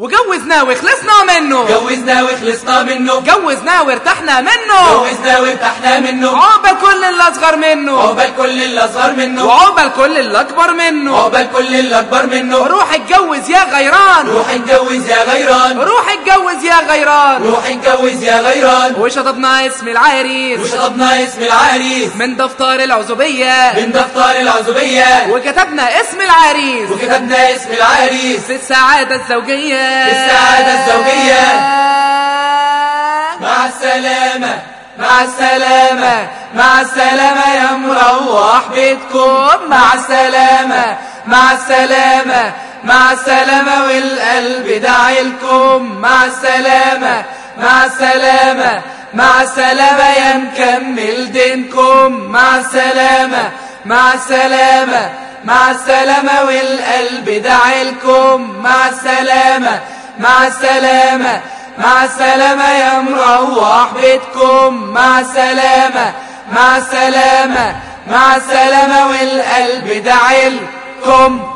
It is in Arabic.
وجوزنا وخلصنا منه. جوزنا وخلصنا منه. جوزنا وارتحنا منه. جوزنا وارتحنا منه. عقبال كل اللي أصغر منه. عقبال كل اللي أصغر منه. وعقبال كل اللي أكبر منه. عقبال كل اللي أكبر منه. روح اتجوز يا غيران. روح اتجوز يا غيران. روح اتجوز يا غيران. روح اتجوز يا غيران. وشطبنا اسم العريس. وشطبنا اسم العريس. من دفتر العزوبية. من دفتر العزوبية. وكتبنا اسم العريس. وكتبنا اسم العريس. في السعادة الزوجية. في السعادة الزوجية. مع السلامة. مع السلامة. مع السلامة يا مروح بيتكم. مع السلامة. مع السلامة. مع السلامة والقلب داعيلكم مع السلامة مع السلامة مع السلامة يا مكمل دينكم. مع السلامة مع السلامة مع السلامة والقلب داعيلكم مع السلامة مع السلامة مع السلامة يا مروح بيتكم. مع السلامة مع السلامة مع السلامة والقلب داعيلكم